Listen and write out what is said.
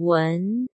文。